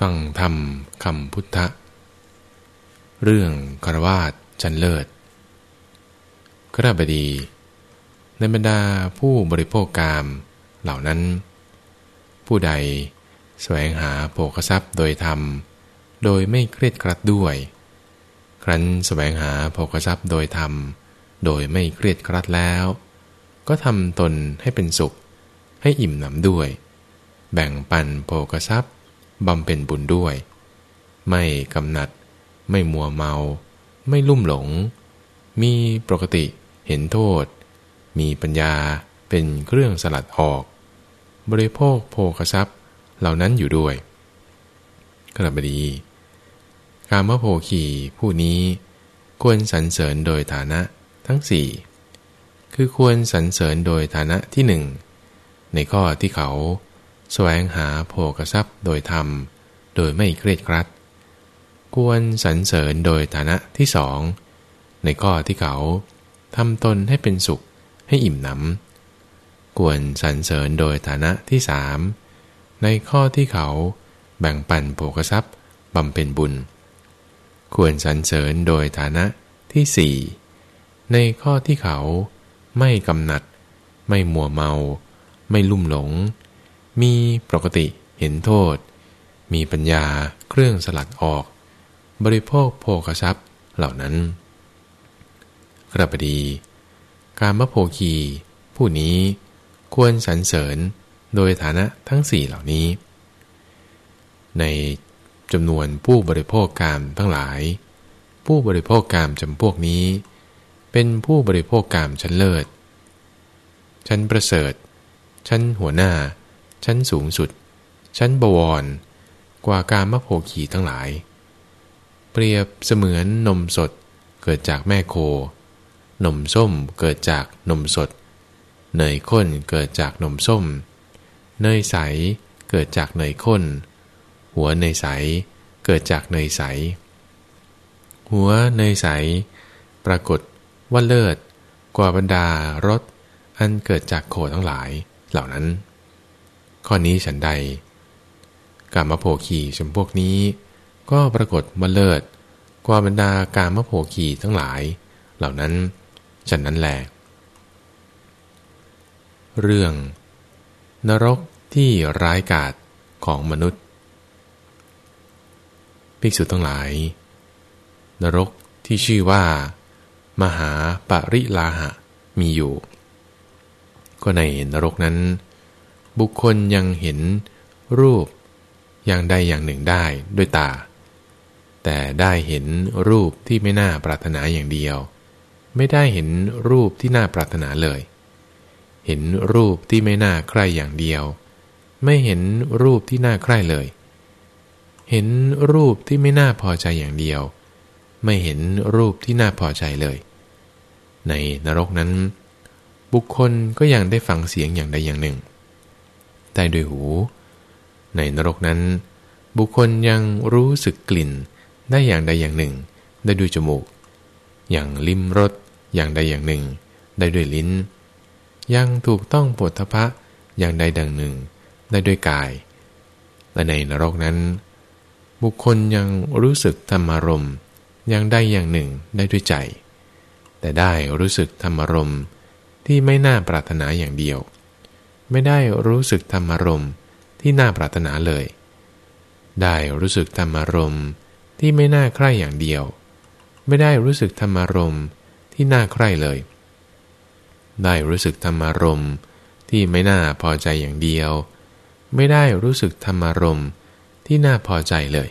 ฟังธรรมคำพุทธะ เรื่องคารวาสจันเลิศกระบดี ในบรรดาผู้บริโภคกามเหล่านั้น ผู้ใดแสวงหาโภคทรัพย์โดยธรรม โดยไม่เครียดครัดด้วย ครั้นแสวงหาโภคทรัพย์โดยธรรม โดยไม่เครียดครัดแล้ว ก็ทำตนให้เป็นสุข ให้อิ่มหนำด้วย แบ่งปันโภคทรัพย์ บำเพ็ญบุญด้วย ไม่กำหนัด ไม่มัวเมา ไม่ลุ่มหลง มีปกติเห็นโทษ มีปัญญาเป็นเครื่องสลัดออก บริโภคโภคทรัพย์เหล่านั้นอยู่ด้วยกระบดีการมโภคีผู้นี้ควรสรรเสริญโดยฐานะทั้งสี่คือควรสรรเสริญโดยฐานะที่หนึ่งในข้อที่เขา แสวงหาโภกทรัพย์โดยธรรม โดยไม่เครียดครัด ควรสรรเสริญโดยฐานะที่สองในข้อที่เขาทำตนให้เป็นสุขให้อิ่มหนำควรสรรเสริญโดยฐานะที่สามในข้อที่เขาแบ่งปันโภกทรัพย์บำเพ็ญบุญ ควรสรรเสริญโดยฐานะที่สี่ในข้อที่เขาไม่กำหนัด ไม่มัวเมา ไม่ลุ่มหลง มีปกติเห็นโทษ มีปัญญาเครื่องสลัดออก บริโภคโภคทรัพย์เหล่านั้นกระบดี การมโภคี ผู้นี้ควรสรรเสริญโดยฐานะทั้งสี่เหล่านี้ ในจำนวนผู้บริโภคกามทั้งหลาย ผู้บริโภคกามจำพวกนี้ เป็นผู้บริโภคกามชั้นเลิศ ชั้นประเสริฐ ชั้นหัวหน้า ชั้นสูงสุด ชั้นบวร กว่าการมโภคีทั้งหลาย เปรียบเสมือนนมสดเกิดจากแม่โค นมส้มเกิดจากนมสด เนยข้นเกิดจากนมส้ม เนยใสเกิดจากเนยข้น หัวเนยใสเกิดจากเนยใส หัวเนยใส ปรากฏว่าเลิศกว่าบรรดารสอันเกิดจากโคทั้งหลายเหล่านั้น ข้อนี้ฉันใด กามโภคีชมพวกนี้ ก็ปรากฏว่าเลิศกว่าบรรดากามโภคีทั้งหลาย เหล่านั้นฉันนั้นแหลเรื่อง นรกที่ร้ายกาจของมนุษย์ ภิกษุทั้งหลาย นรกที่ชื่อว่า มหาปริลาหะมีอยู่ ก็ในนรกนั้น บุคคลยังเห็นรูปอย่างใดอย่างหนึ่งได้ด้วยตา แต่ได้เห็นรูปที่ไม่น่าปรารถนาอย่างเดียว ไม่ได้เห็นรูปที่น่าปรารถนาเลย เห็นรูปที่ไม่น่าใคร่อย่างเดียว ไม่เห็นรูปที่น่าใคร่เลย เห็นรูปที่ไม่น่าพอใจอย่างเดียว ไม่เห็นรูปที่น่าพอใจเลย ในนรกนั้น บุคคลก็ยังได้ฟังเสียงอย่างใดอย่างหนึ่ง ได้ด้วยหู ในนรกนั้น บุคคลยังรู้สึกกลิ่นได้อย่างใดอย่างหนึ่ง ได้ด้วยจมูก อย่างลิ้มรสอย่างใดอย่างหนึ่ง ได้ด้วยลิ้น ยังถูกต้องปฐพะอย่างใดดังหนึ่ง ได้ด้วยกาย และในนรกนั้น บุคคลยังรู้สึกธรรมารมอย่างใดอย่างหนึ่งได้ด้วยใจ แต่ได้รู้สึกธรรมารมที่ไม่น่าปรารถนาอย่างเดียว ไม่ได้รู้สึกธรรมารมณ์ที่น่าปรารถนาเลย ได้รู้สึกธรรมารมณ์ที่ไม่น่าใคร่อย่างเดียว ไม่ได้รู้สึกธรรมารมณ์ที่น่าใคร่เลย ได้รู้สึกธรรมารมณ์ที่ไม่น่าพอใจอย่างเดียว ไม่ได้รู้สึกธรรมารมณ์ที่น่าพอใจเลย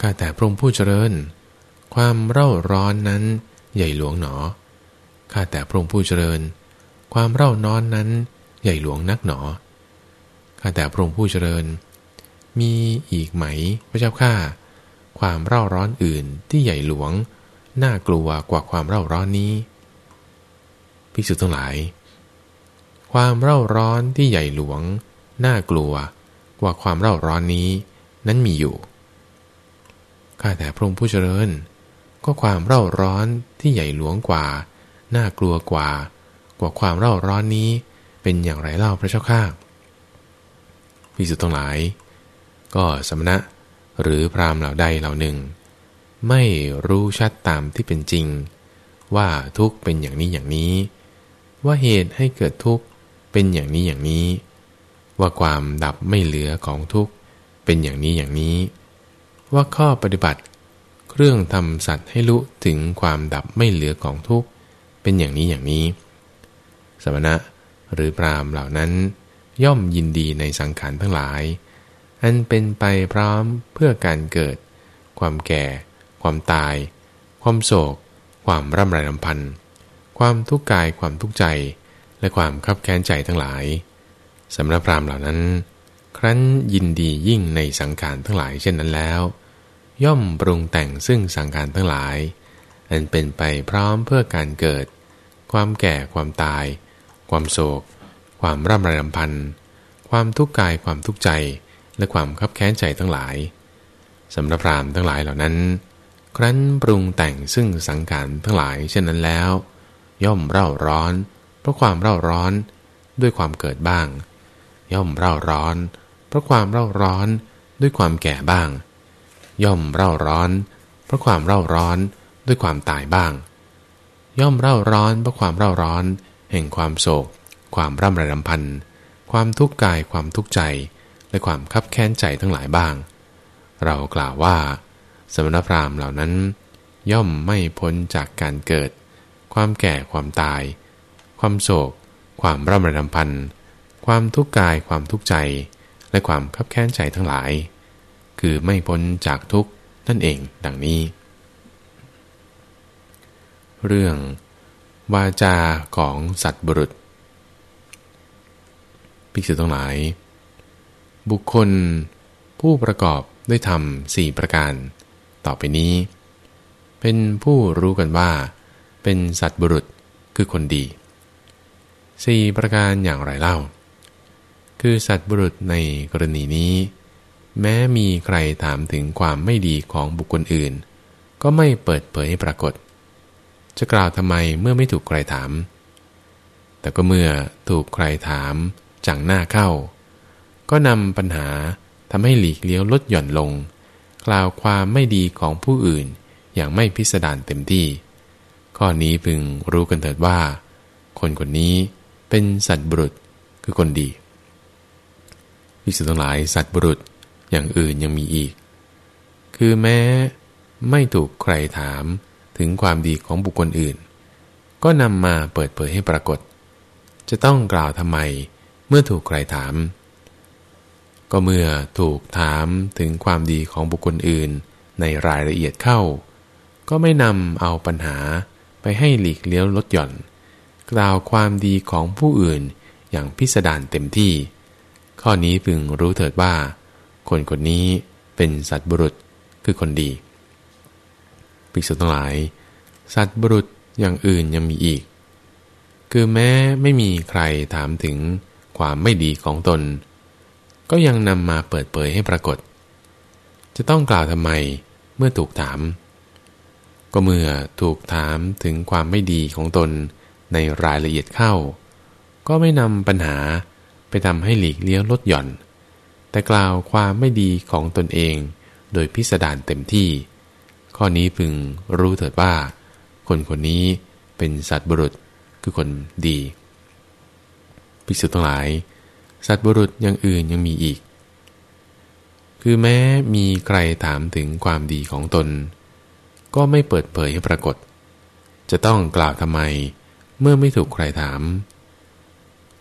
ข้าแต่พระองค์ผู้เจริญ ความเร่าร้อนนั้นใหญ่หลวงหนอข้าแต่พระองค์ผู้เจริญ ความเร่านอนนั้นใหญ่หลวงนักหนอ ข้าแต่พระองค์ผู้เจริญ มีอีกไหมพระเจ้าข้า ความเร่าร้อนอื่นที่ใหญ่หลวง น่ากลัวกว่าความเร่าร้อนนี้ ภิกษุทั้งหลาย ความเร่าร้อนที่ใหญ่หลวง น่ากลัวกว่าความเร่าร้อนนี้นั้นมีอยู่ ข้าแต่พระองค์ผู้เจริญ ก็ความเร่าร้อนที่ใหญ่หลวงกว่า น่ากลัวกว่า กว่าความเร่าร้อนนี้เป็นอย่างไรเล่าพระเจ้าข้าภิกษุทั้งหลาย ก็สมณะหรือพรามเหล่าใดเหล่าหนึ่ง ไม่รู้ชัดตามที่เป็นจริง ว่าทุกเป็นอย่างนี้อย่างนี้ ว่าเหตุให้เกิดทุกข์เป็นอย่างนี้อย่างนี้ ว่าความดับไม่เหลือของทุกข์เป็นอย่างนี้อย่างนี้ ว่าข้อปฏิบัติ เครื่องทำสัตว์ให้รู้ถึงความดับไม่เหลือของทุกข์เป็นอย่างนี้อย่างนี้ สมณะหรือพรามเหล่านั้น ย่อมยินดีในสังขารทั้งหลาย อันเป็นไปพร้อมเพื่อการเกิด ความแก่ ความตาย ความโศก ความร่ำไรลำพันธ์ความทุกข์กายความทุกข์ใจ และความคับแค้นใจทั้งหลายสำหรับพรามเหล่านั้น ครั้นยินดียิ่งในสังขารทั้งหลายเช่นนั้นแล้ว ย่อมปรุงแต่งซึ่งสังขารทั้งหลาย อันเป็นไปพร้อมเพื่อการเกิด ความแก่ความตาย ความโศก ความร่ำไรรำพันธ์ความทุกข์กายความทุกข์ใจ และความคับแค้นใจทั้งหลายสำหรับพรามทั้งหลายเหล่านั้น ครั้นปรุงแต่งซึ่งสังขารทั้งหลายเช่นนั้นแล้ว ย่อมเร่าร้อน เพราะความเร่าร้อนด้วยความเกิดบ้าง ย่อมเร่าร้อน เพราะความเร่าร้อนด้วยความแก่บ้าง ย่อมเร่าร้อน เพราะความเร่าร้อนด้วยความตายบ้าง ย่อมเร่าร้อนเพราะความเร่าร้อน แห่งความโศก ความร่ำไรรำพัน ความทุกข์กาย ความทุกข์ใจ และความคับแค้นใจทั้งหลายบ้าง เรากล่าวว่า สมณพราหมณ์เหล่านั้น ย่อมไม่พ้นจากการเกิด ความแก่ ความตาย ความโศก ความร่ำไรรำพัน ความทุกข์กาย ความทุกข์ใจ และความคับแค้นใจทั้งหลาย คือไม่พ้นจากทุกข์นั่นเองดังนี้ เรื่อง วาจาของสัตว์บุรุษ ภิกษุทั้งหลาย บุคคลผู้ประกอบด้วยธรรมสี่ประการ ต่อไปนี้ เป็นผู้รู้กันว่า เป็นสัตว์บุรุษคือคนดีสี่ประการอย่างไรเล่า คือสัตว์บุรุษในกรณีนี้ แม้มีใครถามถึงความไม่ดีของบุคคลอื่น ก็ไม่เปิดเผยให้ปรากฏ จะกล่าวทำไมเมื่อไม่ถูกใครถาม แต่ก็เมื่อถูกใครถามจังหน้าเข้า ก็นำปัญหาทำให้หลีกเลี้ยวลดหย่อนลง กล่าวความไม่ดีของผู้อื่นอย่างไม่พิสดารเต็มที่ ข้อนี้พึงรู้กันเถิดว่า คนคนนี้เป็นสัตว์บุรุษคือคนดีพิสุทั้งหลายสัตว์บุรุษอย่างอื่นยังมีอีก คือแม้ไม่ถูกใครถาม ถึงความดีของบุคคลอื่น ก็นำมาเปิดเผยให้ปรากฏ จะต้องกล่าวทำไมเมื่อถูกใครถาม ก็เมื่อถูกถามถึงความดีของบุคคลอื่น ในรายละเอียดเข้า ก็ไม่นำเอาปัญหาไปให้หลีกเลี้ยวลดหย่อน กล่าวความดีของผู้อื่นอย่างพิสดารเต็มที่ ข้อนี้พึงรู้เถิดว่า คนคนนี้เป็นสัตว์บุรุษคือคนดี ภิกษุทั้งหลาย สัตว์บุรุษอย่างอื่นยังมีอีก คือแม้ไม่มีใครถามถึงความไม่ดีของตน ก็ยังนำมาเปิดเผยให้ปรากฏ จะต้องกล่าวทำไมเมื่อถูกถาม ก็เมื่อถูกถามถึงความไม่ดีของตนในรายละเอียดเข้า ก็ไม่นำปัญหาไปทำให้หลีกเลี้ยวลดหย่อน แต่กล่าวความไม่ดีของตนเองโดยพิสดารเต็มที่ ข้อนี้พึงรู้เถิดว่า คนคนนี้เป็นสัตว์บุรุษคือคนดีภิกษุทั้งหลาย สัตว์บุรุษอย่างอื่นยังมีอีก คือแม้มีใครถามถึงความดีของตน ก็ไม่เปิดเผยให้ปรากฏ จะต้องกล่าวทำไมเมื่อไม่ถูกใครถาม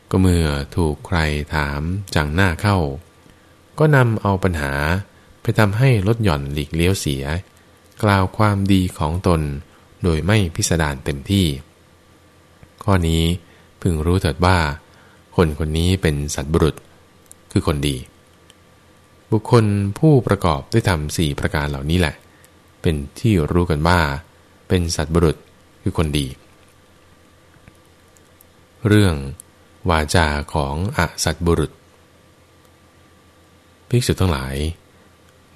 ก็เมื่อถูกใครถามจังหน้าเข้า ก็นำเอาปัญหาไปทำให้ลดหย่อนหลีกเลี้ยวเสีย กล่าวความดีของตน โดยไม่พิสดารเต็มที่ ข้อนี้พึงรู้เถิดว่า คนคนนี้เป็นสัตว์บุรุษ คือคนดี บุคคลผู้ประกอบด้วยธรรมสี่ประการเหล่านี้แหละ เป็นที่รู้กันว่า เป็นสัตบุรุษคือคนดี เรื่องวาจาของอสัตบุรุษภิกษุทั้งหลาย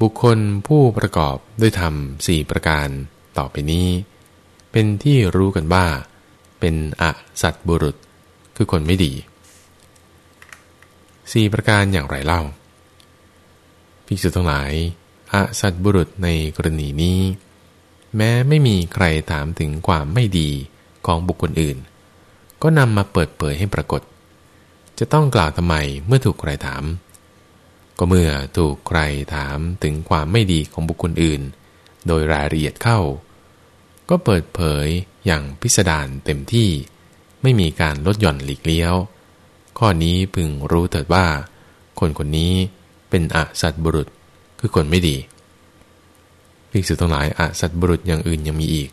บุคคลผู้ประกอบด้วยธรรมสี่ประการต่อไปนี้ เป็นที่รู้กันว่า เป็นอสัตบุรุษ คือคนไม่ดีสี่ประการอย่างไรเล่าภิกษุทั้งหลายอสัตบุรุษในกรณีนี้ แม้ไม่มีใครถามถึงความไม่ดีของบุคคลอื่น ก็นำมาเปิดเผยให้ปรากฏ จะต้องกล่าวทำไมเมื่อถูกใครถาม ก็เมื่อถูกใครถามถึงความไม่ดีของบุคคลอื่น โดยรายละเอียดเข้า ก็เปิดเผยอย่างพิสดารเต็มที่ ไม่มีการลดหย่อนหลีกเลี้ยว ข้อนี้พึงรู้เถิดว่า คนคนนี้เป็นอสัตบุรุษคือคนไม่ดีภิกษุทั้งหลายอสัตบุรุษอย่างอื่นยังมีอีก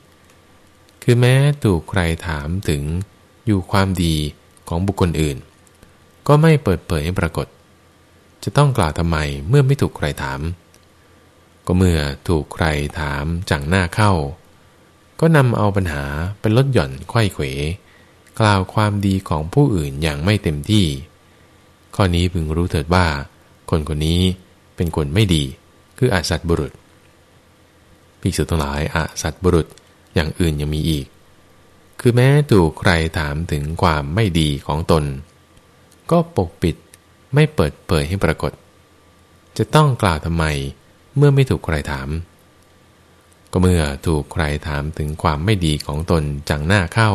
คือแม้ถูกใครถามถึงอยู่ความดีของบุคคลอื่น ก็ไม่เปิดเผยให้ปรากฏ จะต้องกล่าวทำไมเมื่อไม่ถูกใครถาม ก็เมื่อถูกใครถามจังหน้าเข้า ก็นำเอาปัญหาเป็นลดหย่อนไข้เขว กล่าวความดีของผู้อื่นอย่างไม่เต็มที่ ข้อนี้พึงรู้เถิดว่า คนคนนี้เป็นคนไม่ดี คืออาสัตบุรุษภิกษุทั้งหลายอาสัตบุรุษอย่างอื่นยังมีอีก คือแม้ถูกใครถามถึงความไม่ดีของตน ก็ปกปิดไม่เปิดเผยให้ปรากฏ จะต้องกล่าวทำไมเมื่อไม่ถูกใครถาม ก็เมื่อถูกใครถามถึงความไม่ดีของตนจังหน้าเข้า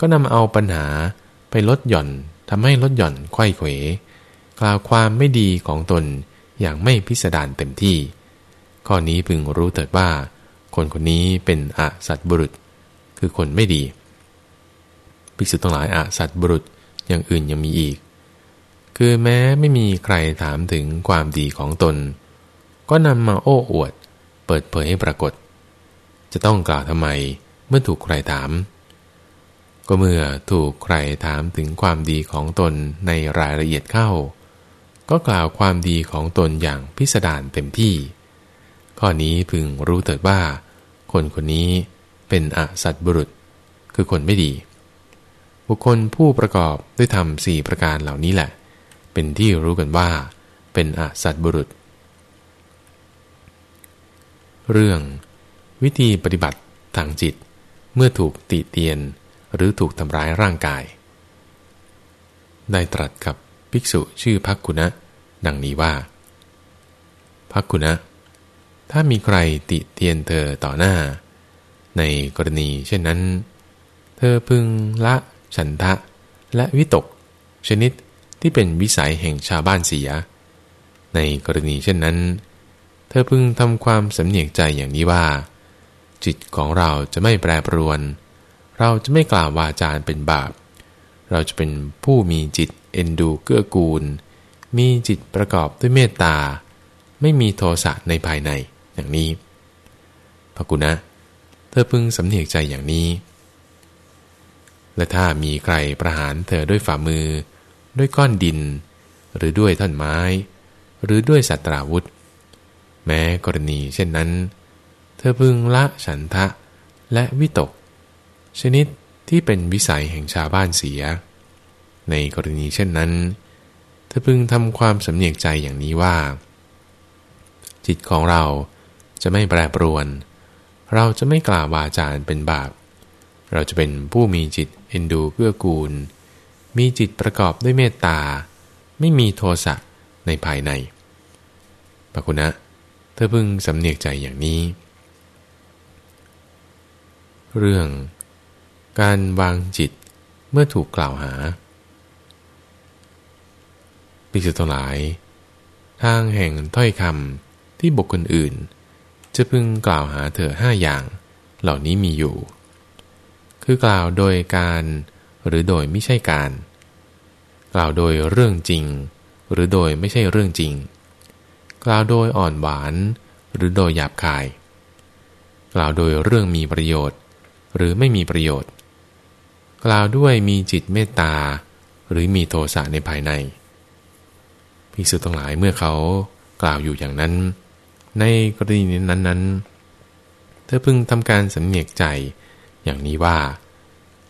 ก็นำเอาปัญหาไปลดหย่อนทำให้ลดหย่อนไข้เขวกล่าวความไม่ดีของตนอย่างไม่พิสดารเต็มที่ ข้อนี้พึงรู้เถิดว่า คนคนนี้เป็นอสัตบุรุษ คือคนไม่ดี ภิกษุทั้งหลายอสัตบุรุษอย่างอื่นยังมีอีก คือแม้ไม่มีใครถามถึงความดีของตน ก็นำมาโอ้อวด เปิดเผยให้ปรากฏ จะต้องกล่าวทำไมเมื่อถูกใครถาม ก็เมื่อถูกใครถามถึงความดีของตนในรายละเอียดเข้า ก็กล่าวความดีของตนอย่างพิสดารเต็มที่ ข้อนี้พึงรู้เถิดว่า คนคนนี้เป็นอสัตบุรุษ คือคนไม่ดี บุคคลผู้ประกอบด้วยธรรมสี่ประการเหล่านี้แหละ เป็นที่รู้กันว่า เป็นอสัตบุรุษ เรื่อง วิธีปฏิบัติทางจิต เมื่อถูกติเตียนหรือถูกทำร้ายร่างกาย ได้ตรัสกับภิกษุชื่อพักกุณะ ดังนี้ว่าพักกุณะ ถ้ามีใครติเตียนเธอต่อหน้า ในกรณีเช่นนั้น เธอพึงละฉันทะและวิตก ชนิดที่เป็นวิสัยแห่งชาวบ้านเสีย ในกรณีเช่นนั้น ธอพึงทำความสำเนียกใจอย่างนี้ว่า จิตของเราจะไม่แปรปรวน เราจะไม่กล่าววาจาเป็นบาป เราจะเป็นผู้มีจิตเอ็นดูเกื้อกูล มีจิตประกอบด้วยเมตตา ไม่มีโทสะในภายในอย่างนี้พระกุณะเธอพึงสำเนียกใจอย่างนี้ และถ้ามีใครประหารเธอด้วยฝ่ามือ ด้วยก้อนดิน หรือด้วยท่อนไม้ หรือด้วยสัตราวุธ แม้กรณีเช่นนั้น เธอพึงละฉันทะและวิตก ชนิดที่เป็นวิสัยแห่งชาวบ้านเสีย ในกรณีเช่นนั้น เธอพึงทำความสำเนียกใจอย่างนี้ว่า จิตของเราจะไม่แปรปรวน เราจะไม่กล่าววาจาเป็นบาป เราจะเป็นผู้มีจิตเอ็นดูเกื้อกูล มีจิตประกอบด้วยเมตตา ไม่มีโทสะในภายในปะคุณะ เธอพึงสำเนียกใจอย่างนี้ เรื่องการวางจิตเมื่อถูกกล่าวหาภิกษุทั้งหลาย ทางแห่งถ้อยคำที่บุคคลอื่น จะพึงกล่าวหาเธอห้าอย่าง เหล่านี้มีอยู่ คือกล่าวโดยการหรือโดยไม่ใช่การ กล่าวโดยเรื่องจริง หรือโดยไม่ใช่เรื่องจริง กล่าวโดยอ่อนหวาน หรือโดยหยาบคาย กล่าวโดยเรื่องมีประโยชน์ หรือไม่มีประโยชน์ กล่าวด้วยมีจิตเมตตา หรือมีโทสะในภายในภิกษุทั้งหลายเมื่อเขากล่าวอยู่อย่างนั้น ในกรณีนั้นๆเธอพึงทำการสำเนียกใจอย่างนี้ว่า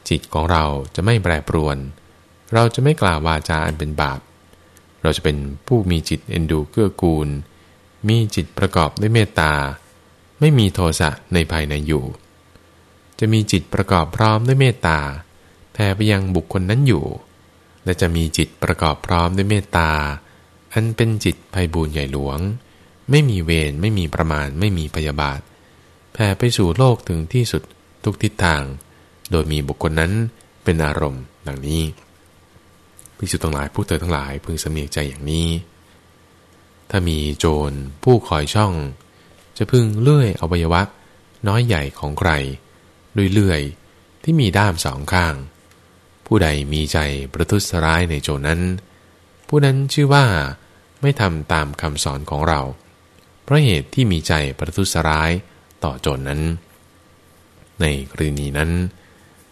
จิตของเราจะไม่แปรปรวน เราจะไม่กล่าววาจาอันเป็นบาป เราจะเป็นผู้มีจิตเอ็นดูเกื้อกูล มีจิตประกอบด้วยเมตตา ไม่มีโทสะในภายในอยู่ จะมีจิตประกอบพร้อมด้วยเมตตาแผ่ไปยังบุคคลนั้นอยู่ และจะมีจิตประกอบพร้อมด้วยเมตตา อันเป็นจิตภัยบูญใหญ่หลวง ไม่มีเวรไม่มีประมาณไม่มีพยาบาท แผ่ไปสู่โลกถึงที่สุดทุกทิศทาง โดยมีบุคคลนั้นเป็นอารมณ์ดังนี้ ภิกษุทั้งหลายผู้เธอทั้งหลายพึงสมียกใจอย่างนี้ ถ้ามีโจรผู้คอยช่อง จะพึงเลื่อยอวัยวะน้อยใหญ่ของใครด้วยเลื่อยที่มีด้ามสองข้าง ผู้ใดมีใจประทุษร้ายในโจรนั้น ผู้นั้นชื่อว่าไม่ทำตามคำสอนของเรา เพราะเหตุที่มีใจประทุษร้ายต่อโจรนนั้น ในกรณีนั้น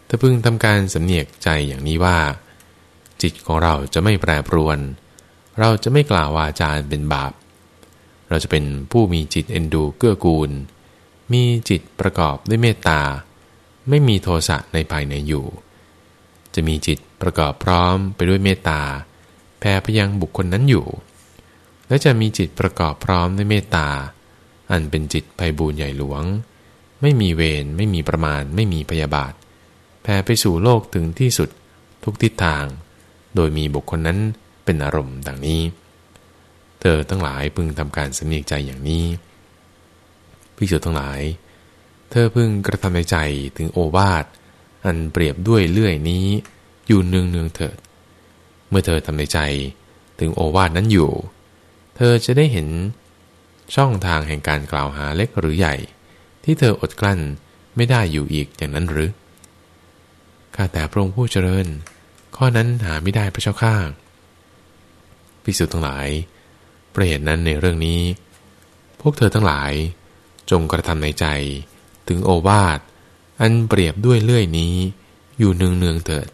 ถ้าพึงทำการสำเนียกใจอย่างนี้ว่า จิตของเราจะไม่แปรปรวน เราจะไม่กล่าววาจาเป็นบาป เราจะเป็นผู้มีจิตเอ็นดูเกื้อกูล มีจิตประกอบด้วยเมตตา ไม่มีโทสะในภายในอยู่ จะมีจิตประกอบพร้อมไปด้วยเมตตาแผ่ไปยังบุคคลนั้นอยู่ และจะมีจิตประกอบพร้อมด้วยเมตตา อันเป็นจิตไพบูญใหญ่หลวง ไม่มีเวรไม่มีประมาณ ไม่มีพยาบาทแผ่ไปสู่โลกถึงที่สุดทุกทิศทาง โดยมีบุคคลนั้นเป็นอารมณ์ดังนี้ เธอทั้งหลายพึงทำการสำเนียกใจอย่างนี้พิสุทั้งหลาย เธอพึงกระทำในใจถึงโอวาท อันเปรียบด้วยเลื่อยนี้ อยู่เนืองเนืองเถิด เมื่อเธอทำในใจถึงโอวาทนั้นอยู่ เธอจะได้เห็นช่องทางแห่งการกล่าวหาเล็กหรือใหญ่ ที่เธออดกลั้นไม่ได้อยู่อีกอย่างนั้นหรือ ข้าแต่พระองค์ผู้เจริญ ข้อนั้นหาไม่ได้พระเจ้าข้าพิสุทธ์ทั้งหลาย ประเหตุนั้นในเรื่องนี้ พวกเธอทั้งหลายจงกระทำในใจ ถึงโอวาท อันเปรียบด้วยเลื่อยนี้ อยู่เนืองเนืองเถิด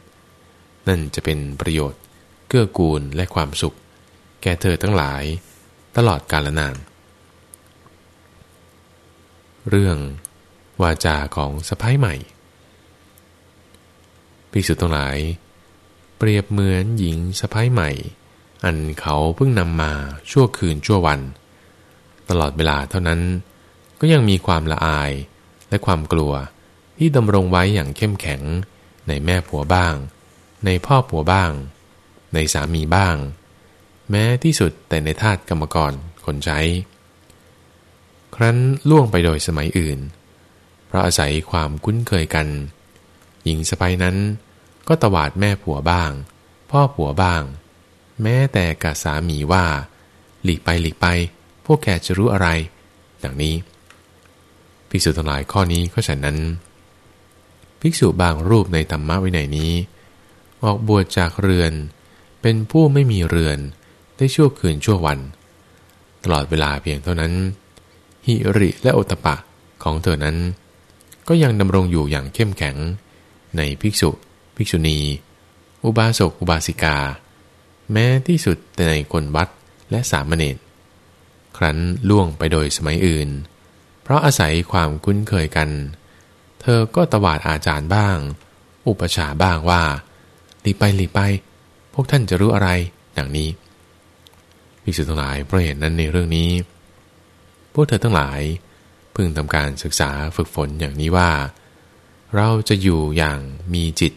นั่นจะเป็นประโยชน์เกื้อกูลและความสุข แก่เธอทั้งหลาย ตลอดกาลนาน เรื่องวาจาของสะพ้ายใหม่ภิกษุทั้งหลาย เปรียบเหมือนหญิงสะพ้ายใหม่ อันเขาเพิ่งนำมาชั่วคืนชั่ววัน ตลอดเวลาเท่านั้น ก็ยังมีความละอายและความกลัวที่ดำรงไว้อย่างเข้มแข็งในแม่ผัวบ้าง ในพ่อผัวบ้าง ในสามีบ้าง แม้ที่สุดแต่ในทาสกรรมกรคนใช้ ครั้นล่วงไปโดยสมัยอื่น เพราะอาศัยความคุ้นเคยกัน หญิงสะใภ้นั้น ก็ตวาดแม่ผัวบ้าง พ่อผัวบ้าง แม้แต่กับสามีว่า หลีกไปหลีกไป พวกแกจะรู้อะไร ดังนี้ ภิกษุทั้งหลายข้อนี้ก็ฉันนั้น ภิกษุบางรูปในธรรมะวินัยนี้ ออกบวชจากเรือน เป็นผู้ไม่มีเรือนได้ชั่วคืนชั่ววัน ตลอดเวลาเพียงเท่านั้น หิริและโอตปะของเธอนั้น ก็ยังดำรงอยู่อย่างเข้มแข็งในภิกษุ ภิกษุณี อุบาสกอุบาสิกา แม้ที่สุดแต่ในคนวัดและสามเณรครั้นล่วงไปโดยสมัยอื่น เพราะอาศัยความคุ้นเคยกัน เธอก็ตวาดอาจารย์บ้าง อุปชาบ้างว่าหลีไปหลีไป พวกท่านจะรู้อะไรดังนี้ภิกษุทั้งหลายเพราะเหตุนั้นในเรื่องนี้ พวกเธอทั้งหลายพึงทำการศึกษาฝึกฝนอย่างนี้ว่า เราจะอยู่อย่างมีจิต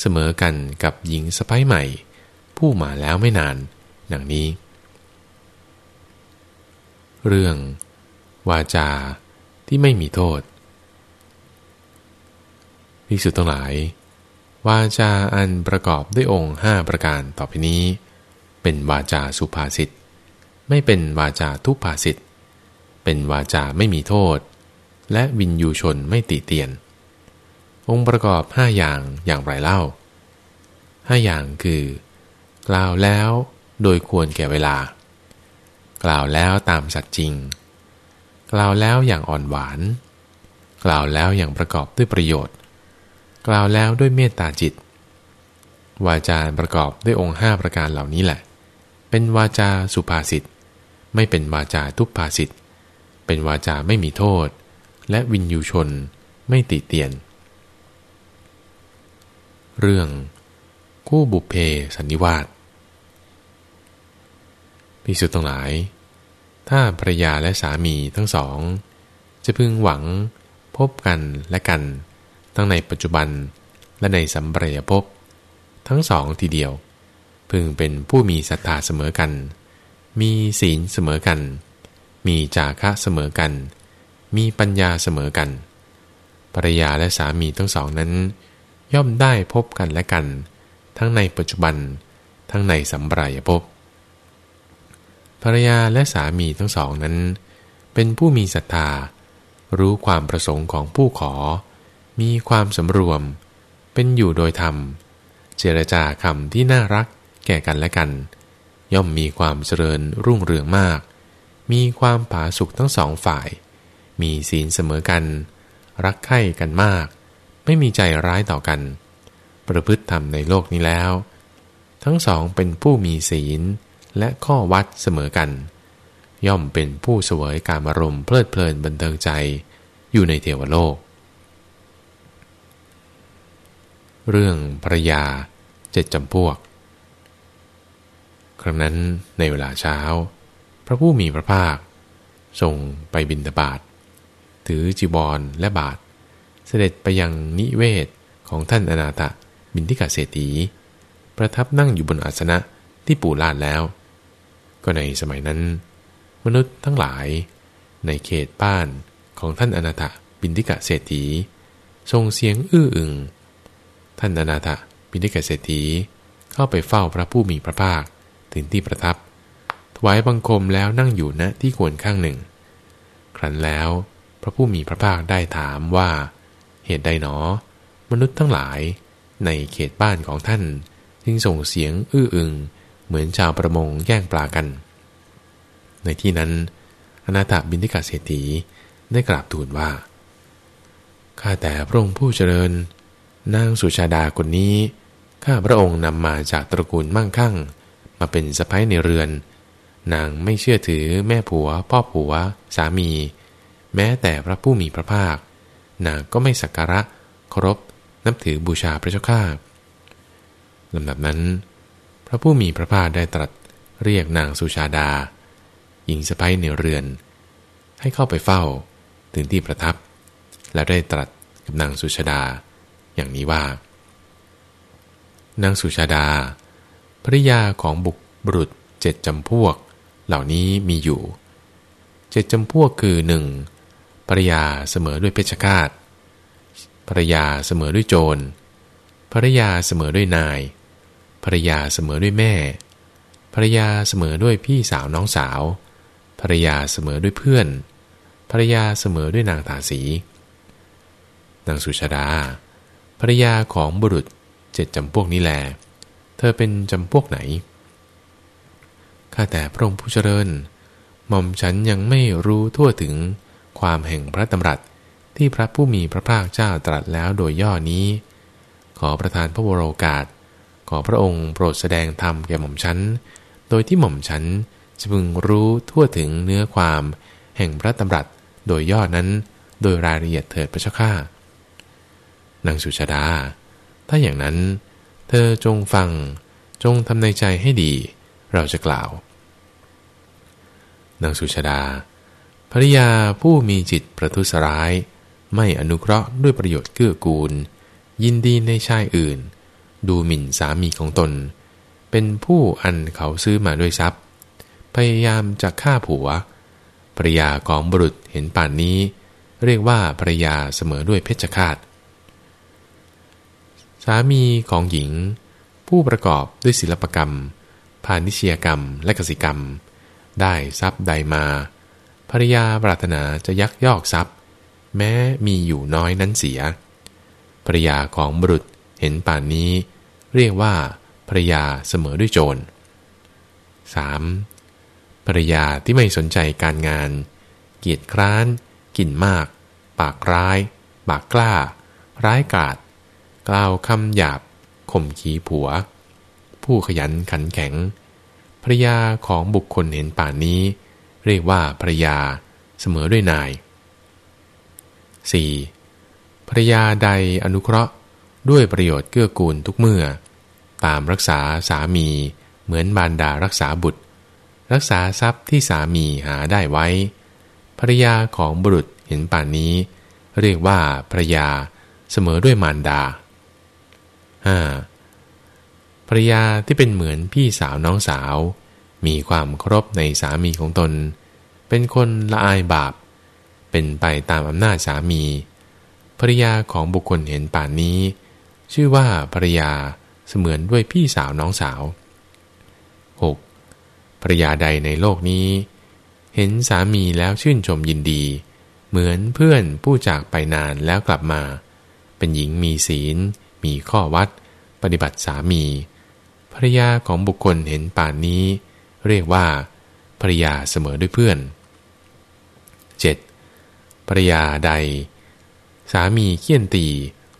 เสมอกันกับหญิงสะพ้ายใหม่ ผู้มาแล้วไม่นานดังนี้ เรื่อง วาจาที่ไม่มีโทษภิกษุทั้งหลาย วาจาอันประกอบด้วยองค์ห้าประการต่อไปนี้ เป็นวาจาสุภาษิตไม่เป็นวาจาทุพภาษิตเป็นวาจาไม่มีโทษ และวินยูชนไม่ติเตียน องค์ประกอบห้าอย่างอย่างไรเล่าห้าอย่างคือ กล่าวแล้วโดยควรแก่เวลา กล่าวแล้วตามสัตว์จริง กล่าวแล้วอย่างอ่อนหวาน กล่าวแล้วอย่างประกอบด้วยประโยชน์ กล่าวแล้วด้วยเมตตาจิต วาจาประกอบด้วยองค์ห้าประการเหล่านี้แหละ เป็นวาจาสุภาษิต ไม่เป็นวาจาทุพภาษิต เป็นวาจาไม่มีโทษ และวินยูชนไม่ติเตียน เรื่องคู่บุพเพสันนิวาสพิสุทธ์ทั้งหลาย ถ้าภรรยาและสามีทั้งสอง จะพึงหวังพบกันและกัน ทั้งในปัจจุบันและในสัมปรายภพทั้งสองทีเดียว พึงเป็นผู้มีศรัทธาเสมอกัน มีศีลเสมอกัน มีจาคะเสมอกัน มีปัญญาเสมอกันภรรยาและสามีทั้งสองนั้น ย่อมได้พบกันและกัน ทั้งในปัจจุบัน ทั้งในสัมปรายภพภรรยาและสามีทั้งสองนั้น เป็นผู้มีศรัทธา รู้ความประสงค์ของผู้ขอ มีความสำรวม เป็นอยู่โดยธรรม เจรจาคำที่น่ารักแก่กันและกัน ย่อมมีความเจริญรุ่งเรืองมาก มีความผาสุกทั้งสองฝ่าย มีศีลเสมอกัน รักใคร่กันมาก ไม่มีใจร้ายต่อกัน ประพฤติธรรมในโลกนี้แล้ว ทั้งสองเป็นผู้มีศีลและข้อวัดเสมอกัน ย่อมเป็นผู้เสวยการอารมณ์เพลิดเพลินบันเทิงใจอยู่ในเทวโลก เรื่องภรยาเจ็ดจำพวก ครั้งนั้นในเวลาเช้า พระผู้มีพระภาคทรงไปบินตบาทถือจีบอลและบาท เสด็จไปยังนิเวศของท่านอนาถบินทิกาเศรษฐีประทับนั่งอยู่บนอาสนะที่ปูลาดแล้ว ก็ในสมัยนั้น มนุษย์ทั้งหลาย ในเขตบ้านของท่านอนาถบินทิกะเศรษฐีส่งเสียงอื้ออึง ท่านอนาถบินทิกะเศรษฐีเข้าไปเฝ้าพระผู้มีพระภาคถึงที่ประทับ ถวายบังคมแล้วนั่งอยู่ณที่ควรข้างหนึ่ง ครั้นแล้วพระผู้มีพระภาคได้ถามว่า เหตุใดหนอ มนุษย์ทั้งหลายในเขตบ้านของท่าน จึงส่งเสียงอื้ออึง เหมือนชาวประมงแย่งปลากัน ในที่นั้น อนาถบินทิกาเศรษฐีได้กราบทูลว่า ข้าแต่พระองค์ผู้เจริญ นางสุชาดาคนนี้ ข้าพระองค์นำมาจากตระกูลมั่งคั่ง มาเป็นสะพ้ายในเรือน นางไม่เชื่อถือแม่ผัว พ่อผัว สามี แม้แต่พระผู้มีพระภาค นางก็ไม่สักการะเคารพนับถือบูชาพระเจ้าข้าลำดับนั้น พระผู้มีพระภาคได้ตรัสเรียกนางสุชาดา หญิงสะพ้ยในเรือน ให้เข้าไปเฝ้าถึงที่ประทับ แล้วได้ตรัสกับนางสุชาดา อย่างนี้ว่า นางสุชาดาภริยาของบุกบุรุษเจ็ดจำพวก เหล่านี้มีอยู่ เจ็ดจำพวกคือหนึ่ง ภรยาเสมอด้วยเพชฌฆาตภรยาเสมอด้วยโจรภรยาเสมอด้วยนายภรยาเสมอด้วยแม่ภรยาเสมอด้วยพี่สาวน้องสาวภรยาเสมอด้วยเพื่อนภรยาเสมอด้วยนางตาสีนางสุชาดาภรยาของบุรุษเจ็ดจำพวกนี้แล เธอเป็นจำพวกไหน ข้าแต่พระองค์ผู้เจริญ หม่อมฉันยังไม่รู้ทั่วถึง ความแห่งพระตำรัสที่พระผู้มีพระภาคเจ้าตรัสแล้วโดยย่อนี้ ขอประทานพระวโรกาส ขอพระองค์โปรดแสดงธรรมแก่หม่อมฉัน โดยที่หม่อมฉันจะพึงรู้ทั่วถึงเนื้อความแห่งพระตำรัสโดยย่อนั้น โดยรายละเอียดเถิดพระเจ้าข้านางสุชาดา ถ้าอย่างนั้น เธอจงฟัง จงทำในใจให้ดี เราจะกล่าว นางสุชาดา ภริยาผู้มีจิตประทุษร้าย ไม่อนุเคราะห์ด้วยประโยชน์เกื้อกูล ยินดีในชายอื่น ดูหมิ่นสามีของตน เป็นผู้อันเขาซื้อมาด้วยทรัพย์ พยายามจะฆ่าผัวภรยาของบุรุษเห็นป่านนี้ เรียกว่าภรยาเสมอด้วยเพชฌฆาตสามีของหญิง ผู้ประกอบด้วยศิลปกรรมพาณิชยกรรมและกสิกรรม ได้ทรัพย์ใดมา ภรยาปรารถนาจะยักยอกทรัพย์ แม้มีอยู่น้อยนั้นเสียภรยาของบุรุษเห็นป่านนี้ เรียกว่าภรยาเสมอด้วยโจร 3. ภรยาที่ไม่สนใจการงาน เกียจคร้าน กินมาก ปากร้าย ปากกล้า ร้ายกาจกล่าวคำหยาบข่มขีผัว ผู้ขยันขันแข็งภรยาของบุคคลเห็นป่านนี้ เรียกว่าภรยาเสมอด้วยนาย 4. ภรยาใดอนุเคราะห์ด้วยประโยชน์เกื้อกูลทุกเมื่อ ตามรักษาสามีเหมือนบารดารักษาบุตร รักษาทรัพย์ที่สามีหาได้ไว้ภรยาของบุรุษเห็นป่านนี้ เรียกว่าภรยาเสมอด้วยมารดา 5. ภรยาที่เป็นเหมือนพี่สาวน้องสาว มีความครบในสามีของตน เป็นคนละอายบาป เป็นไปตามอำนาจสามีภรยาของบุคคลเห็นป่านนี้ ชื่อว่าภรยาเสมือนด้วยพี่สาวน้องสาว 6. ภรยาใดในโลกนี้ เห็นสามีแล้วชื่นชมยินดี เหมือนเพื่อนผู้จากไปนานแล้วกลับมา เป็นหญิงมีศีล มีข้อวัด ปฏิบัติสามีภรยาของบุคคลเห็นป่านนี้ เรียกว่าภรยาเสมอด้วยเพื่อน 7. ภรยาใด สามีเคี่ยนตี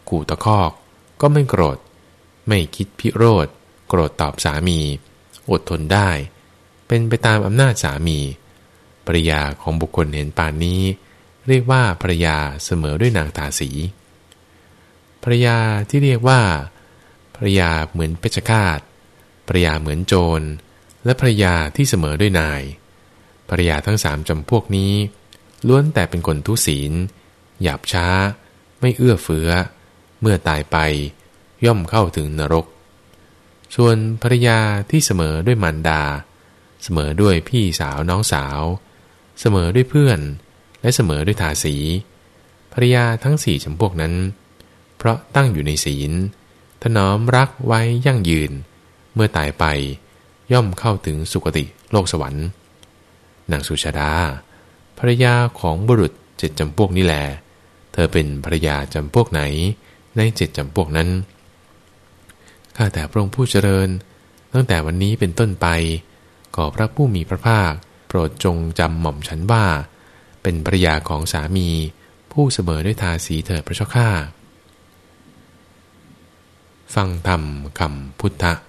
กูตะคอกก็ไม่โกรธ ไม่คิดพิโรธ โกรธตอบสามี อดทนได้ เป็นไปตามอำนาจสามีภรยาของบุคคลเห็นป่านนี้ เรียกว่าภรยาเสมอด้วยนางตาสีภรยาที่เรียกว่าภรยาเหมือนเพชฌฆาตภรยาเหมือนโจร และภรยาที่เสมอด้วยนายภรยาทั้งสามจำพวกนี้ ล้วนแต่เป็นคนทุศีล หยาบช้า ไม่เอื้อเฟื้อ เมื่อตายไป ย่อมเข้าถึงนรก ส่วนภรยาที่เสมอด้วยมารดา เสมอด้วยพี่สาวน้องสาว เสมอด้วยเพื่อน และเสมอด้วยทาสีภรยาทั้งสี่จำพวกนั้น เพราะตั้งอยู่ในศีล ถนอมรักไว้ยั่งยืน เมื่อตายไป ย่อมเข้าถึงสุคติโลกสวรรค์นางสุชาดาภรยาของบุรุษเจ็ดจำพวกนี้แหลเธอเป็นภรยาจำพวกไหน ในเจ็ดจำพวกนั้น ข้าแต่พระองค์ผู้เจริญ ตั้งแต่วันนี้เป็นต้นไป ขอพระผู้มีพระภาค โปรดจงจำหม่อมฉันว่า เป็นภรรยาของสามี ผู้เสมอด้วยทาสีเถิดพระเจ้าข้า ฟังธรรมคำพุทธธ